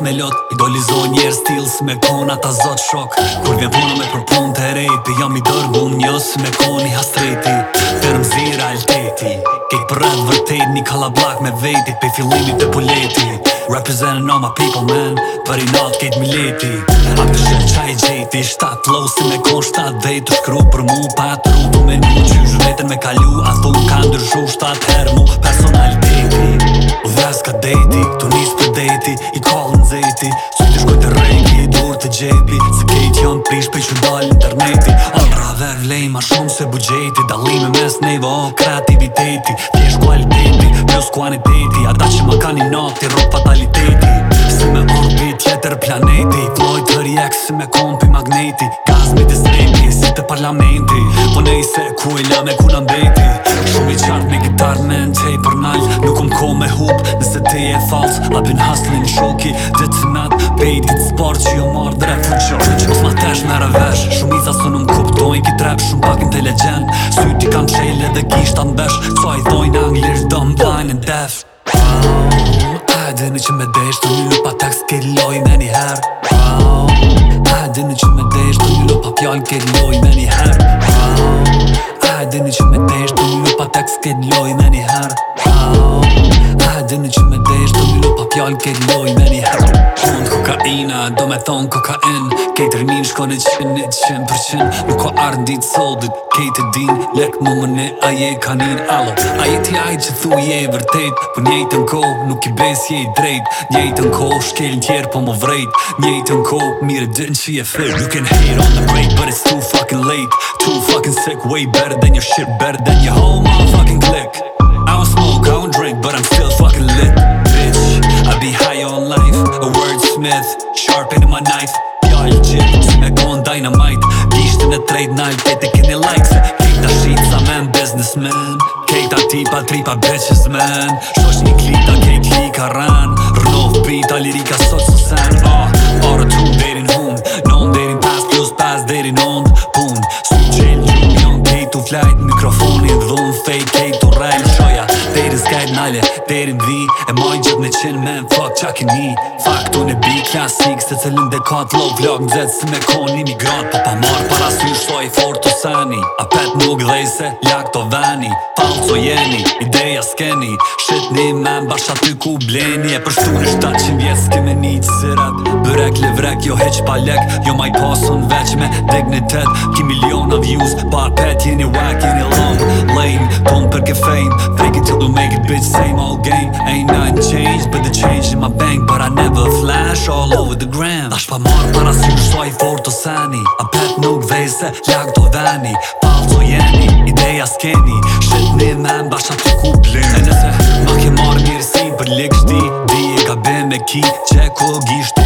Melot, me lot Idolizo njerë me kon ata zot shok Kur vjen puna me përpun të rejti Jam i dërgum njës me kon i hastreti Firm zira realiteti Kek për rëndë vërtet një kalablak me vetit Pe fillimit dhe puleti Representin all my people man Për i nat kejt mileti A të shirë qaj gjeti Shtat lo si me kon shtat dhejt Të shkru për mu pa tru du me një zeti I kallë në zeti Së të shkoj të rejti i dur të gjepi Se kejt janë prish pe që ndalë interneti Andra ver vlej ma shumë se bugjeti Dalime mes nejve o kreativiteti Vjesh kualiteti, plus kuaniteti Ata që ma ka një nokti, rrë fataliteti Si me orbit tjetër planeti Floj të rjek si me kompi magneti Gaz me disneti parlamenti Po ne i se ku i me ku në mbeti Shumë i qartë me gitarë me në tej për nalë Nuk um ko me hup nëse ti e falsë A bin hustlin shoki dhe të natë të sport që jo marë dhe refu që Që që mësë ma tesh në rëvesh Shumë i tha së nuk kuptojnë ki trep Shumë pak inteligent Syti kam qele dhe kisht të nbesh Co a i dojnë anglirë dëmë blind and deaf Ajde në që me desh të një pa tekst Kej loj me një herë Ajde në që janë këtë loj me një herë ah, A e dini që me teshtu Jo pa tek s'këtë loj me një herë A dini që me desh do milu pa pjall kejt loj me një hap Hund kokaina do me thon kokain Kejt rinin shko në qin e qin për qin Nuk ko ardh në dit soldit kejt e din Lek më më ne a kanin alo A je ti aj që thu je vërtet Për po njejt në ko nuk i bes je i drejt Njejt në ko shkel tjerë po më vrejt Njejt në ko mire dyn që je fër You can hate on the break but it's too fucking late Too fucking sick way better than your shit better than your home Motherfucker wordsmith Sharpen my knife Pjall gjithë Me kon dynamite Gishtë në trade në altete Keni likes Kejta shit sa men businessman Kejta tipa tripa bitches man Shosh një klita kejt lika ran Rënov, pita lirika sot së sen uh, Arë të hun derin hun Non derin pas plus pas derin ond Pun Su qenë një një një një një një një nale Deri dhi e moj gjët me qenë me në fuck qa ki një Fuck tu në bi klasik se cëllim dhe ka t'lo vlog Në zetë si me koni mi gratë po pa pa marë parasur sani A pet nuk dhej se lak të veni Falco jeni, ideja s'keni Shqit një men bashkë aty ku bleni E përshtu në 700 vjetë s'ke me një të sirat Bërek, levrek, jo heq pa lek Jo maj pasun veq me dignitet Ki miliona of pa pet jeni wack, jeni long Lame, ton për ke fame Fake it till do make it bitch, same all game Ain't nothing changed, but the change in my bank But I never flash all over the gram Dash pa marrë para si më shuaj fort të sani A pet nuk dhej se të veni jeni Palco jeni, ideja s'keni Shqit një men bashkë të kupli E nëse ma ke marrë mirësi për lik shdi Di e ka be me ki që ku gishti